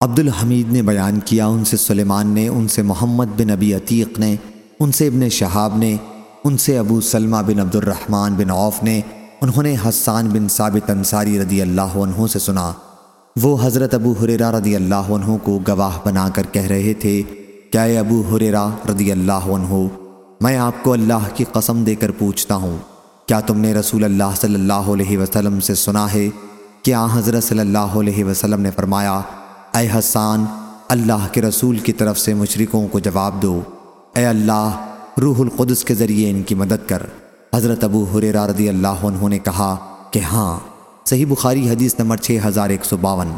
عبد الحمید نے بیان کیا، ان سے سلیمان نے، ان سے محمد بن ابی عتیق نے، ان سے ابن شہاب نے، ان سے ابو سلمہ بن عبد الرحمن بن عوف نے، انہوں نے حسان بن ثابت انصاری رضی اللہ عنہ سے سنا۔ وہ حضرت ابو حریرہ رضی اللہ عنہ کو گواہ بنا کر کہہ رہے تھے، کیا اے ابو حریرہ رضی اللہ عنہ، میں آپ کو اللہ کی قسم دے کر پوچھتا ہوں، کیا تم نے رسول اللہ صلی اللہ علیہ وسلم سے سنا ہے؟ کہ حضرت صلی اللہ علیہ وسلم نے فرمایا اے حسان، اللہ کے رسول کی طرف سے مشرکوں کو جواب دو۔ اے اللہ، روح القدس کے ذریعے ان کی مدد کر۔ حضرت ابو حریرہ رضی اللہ عنہ نے کہا کہ ہاں صحیح بخاری حدیث نمبر 6152